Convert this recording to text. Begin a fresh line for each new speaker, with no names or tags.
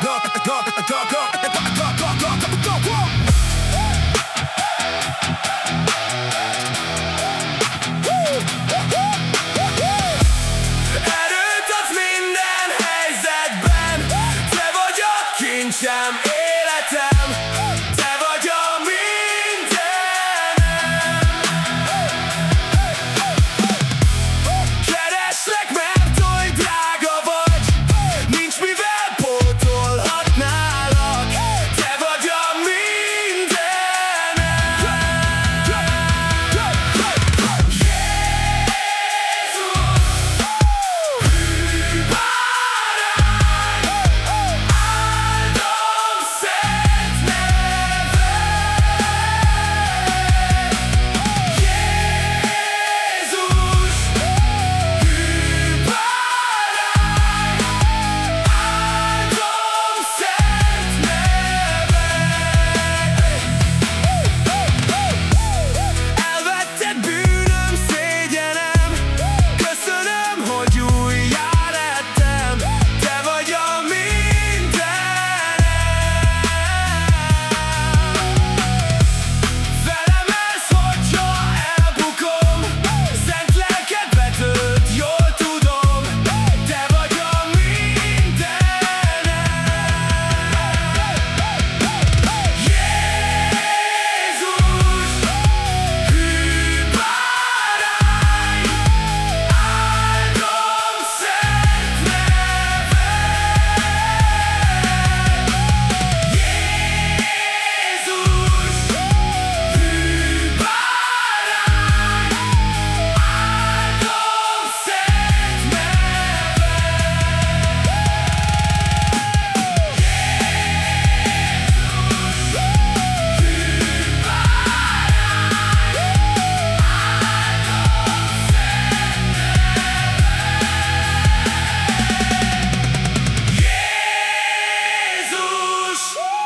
Dark, dark, dark, Sheesh.